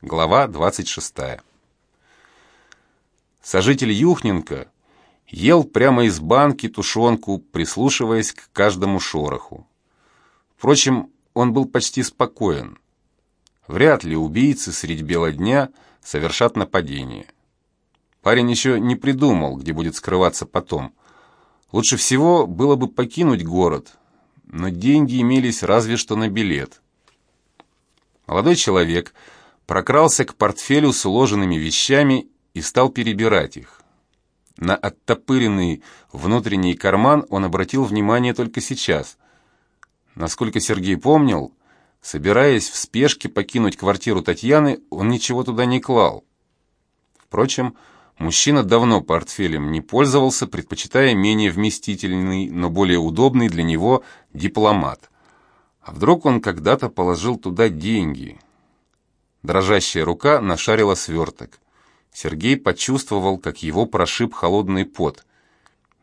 Глава 26. Сожитель Юхненко ел прямо из банки тушенку, прислушиваясь к каждому шороху. Впрочем, он был почти спокоен. Вряд ли убийцы средь бела дня совершат нападение. Парень еще не придумал, где будет скрываться потом. Лучше всего было бы покинуть город, но деньги имелись разве что на билет. Молодой человек прокрался к портфелю с уложенными вещами и стал перебирать их. На оттопыренный внутренний карман он обратил внимание только сейчас. Насколько Сергей помнил, собираясь в спешке покинуть квартиру Татьяны, он ничего туда не клал. Впрочем, мужчина давно портфелем не пользовался, предпочитая менее вместительный, но более удобный для него дипломат. А вдруг он когда-то положил туда деньги? Дрожащая рука нашарила сверток. Сергей почувствовал, как его прошиб холодный пот.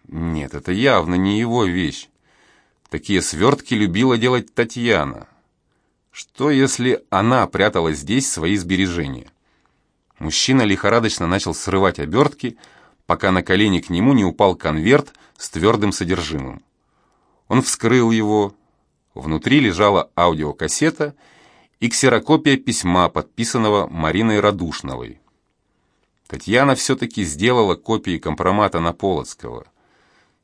Нет, это явно не его вещь. Такие свертки любила делать Татьяна. Что, если она прятала здесь свои сбережения? Мужчина лихорадочно начал срывать обертки, пока на колени к нему не упал конверт с твердым содержимым. Он вскрыл его. Внутри лежала аудиокассета и ксерокопия письма, подписанного Мариной Радушновой. Татьяна все-таки сделала копии компромата на Полоцкого.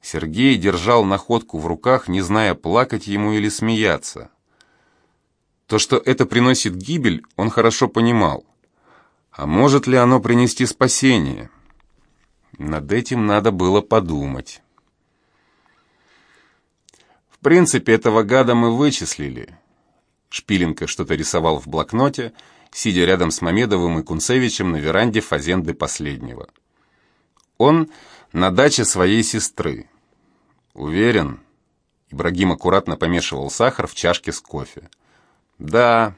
Сергей держал находку в руках, не зная, плакать ему или смеяться. То, что это приносит гибель, он хорошо понимал. А может ли оно принести спасение? Над этим надо было подумать. В принципе, этого гада мы вычислили. Шпиленко что-то рисовал в блокноте, сидя рядом с Мамедовым и Кунцевичем на веранде фазенды последнего. Он на даче своей сестры. Уверен, Ибрагим аккуратно помешивал сахар в чашке с кофе. Да,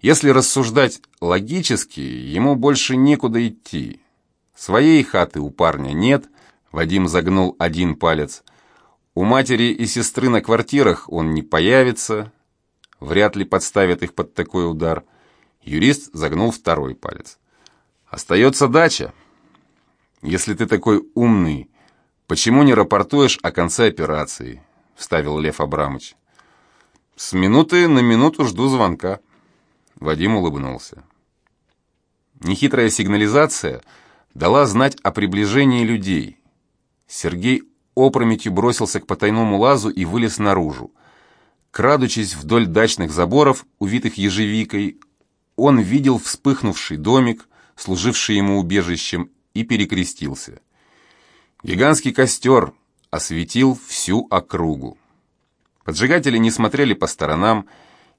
если рассуждать логически, ему больше некуда идти. Своей хаты у парня нет, Вадим загнул один палец. У матери и сестры на квартирах он не появится, вряд ли подставят их под такой удар. Юрист загнул второй палец. Остается дача. Если ты такой умный, почему не рапортуешь о конце операции? Вставил Лев Абрамович. С минуты на минуту жду звонка. Вадим улыбнулся. Нехитрая сигнализация дала знать о приближении людей. Сергей опрометью бросился к потайному лазу и вылез наружу. Крадучись вдоль дачных заборов, увитых ежевикой, он видел вспыхнувший домик, служивший ему убежищем, и перекрестился. Гигантский костер осветил всю округу. Поджигатели не смотрели по сторонам,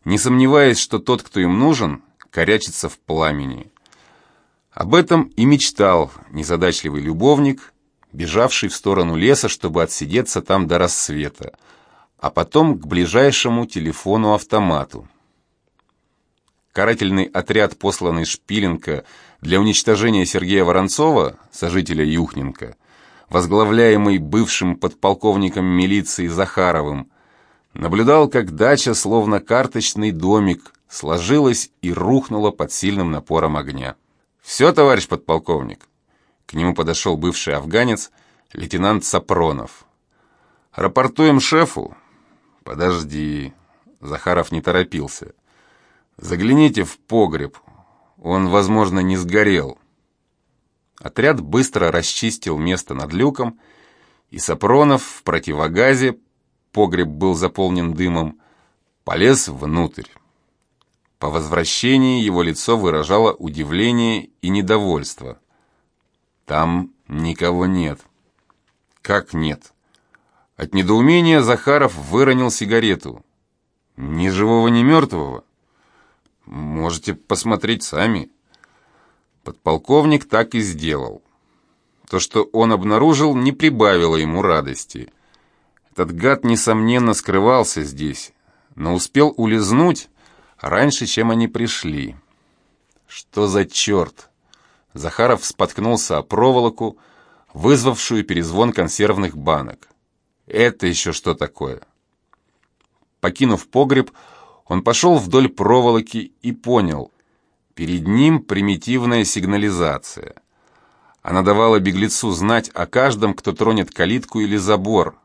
не сомневаясь, что тот, кто им нужен, корячится в пламени. Об этом и мечтал незадачливый любовник, бежавший в сторону леса, чтобы отсидеться там до рассвета, а потом к ближайшему телефону-автомату. Карательный отряд, посланный Шпиленко для уничтожения Сергея Воронцова, сожителя Юхненко, возглавляемый бывшим подполковником милиции Захаровым, наблюдал, как дача, словно карточный домик, сложилась и рухнула под сильным напором огня. «Все, товарищ подполковник!» К нему подошел бывший афганец, лейтенант Сапронов. «Рапортуем шефу, «Подожди». Захаров не торопился. «Загляните в погреб. Он, возможно, не сгорел». Отряд быстро расчистил место над люком, и Сапронов в противогазе, погреб был заполнен дымом, полез внутрь. По возвращении его лицо выражало удивление и недовольство. Там никого нет. Как нет? От недоумения Захаров выронил сигарету. Ни живого, ни мертвого. Можете посмотреть сами. Подполковник так и сделал. То, что он обнаружил, не прибавило ему радости. Этот гад, несомненно, скрывался здесь, но успел улизнуть раньше, чем они пришли. Что за черт? Захаров споткнулся о проволоку, вызвавшую перезвон консервных банок. Это еще что такое? Покинув погреб, он пошел вдоль проволоки и понял. Перед ним примитивная сигнализация. Она давала беглецу знать о каждом, кто тронет калитку или забор.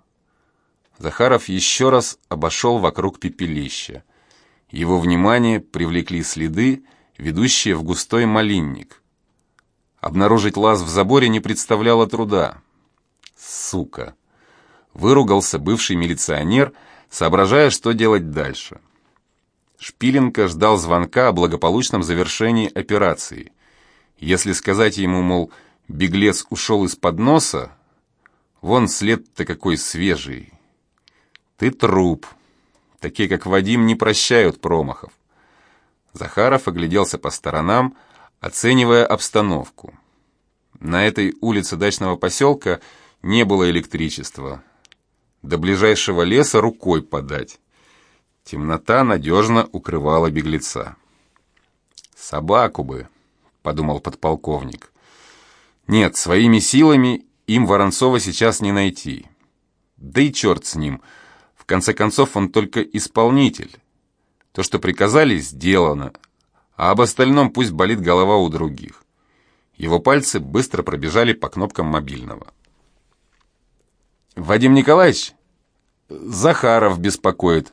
Захаров еще раз обошел вокруг пепелища. Его внимание привлекли следы, ведущие в густой малинник. Обнаружить лаз в заборе не представляло труда. Сука! Выругался бывший милиционер, соображая, что делать дальше. Шпиленко ждал звонка о благополучном завершении операции. Если сказать ему, мол, беглец ушел из-под носа, вон след-то какой свежий. Ты труп. Такие, как Вадим, не прощают промахов. Захаров огляделся по сторонам, оценивая обстановку. На этой улице дачного поселка не было электричества. До ближайшего леса рукой подать. Темнота надежно укрывала беглеца. «Собаку бы», — подумал подполковник. «Нет, своими силами им Воронцова сейчас не найти. Да и черт с ним. В конце концов, он только исполнитель. То, что приказали, сделано, а об остальном пусть болит голова у других». Его пальцы быстро пробежали по кнопкам мобильного. «Вадим Николаевич?» «Захаров беспокоит.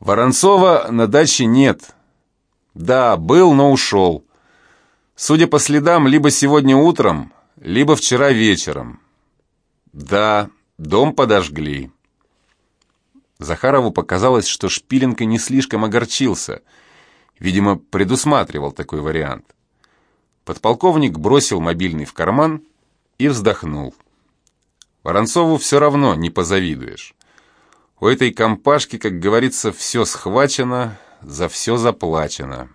Воронцова на даче нет. Да, был, но ушел. Судя по следам, либо сегодня утром, либо вчера вечером. Да, дом подожгли. Захарову показалось, что Шпиленко не слишком огорчился. Видимо, предусматривал такой вариант. Подполковник бросил мобильный в карман и вздохнул. Воронцову все равно не позавидуешь. У этой компашки, как говорится, все схвачено, за все заплачено.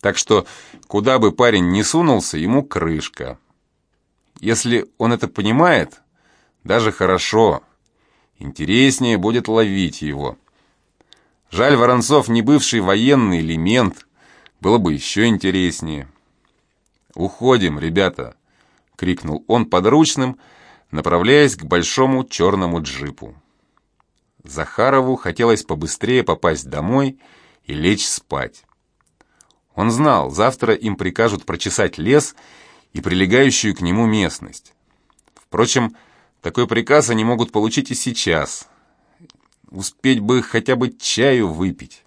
Так что, куда бы парень ни сунулся, ему крышка. Если он это понимает, даже хорошо. Интереснее будет ловить его. Жаль, Воронцов не бывший военный элемент, было бы еще интереснее. «Уходим, ребята!» — крикнул он подручным, направляясь к большому черному джипу. Захарову хотелось побыстрее попасть домой и лечь спать. Он знал, завтра им прикажут прочесать лес и прилегающую к нему местность. Впрочем, такой приказ они могут получить и сейчас. Успеть бы хотя бы чаю выпить.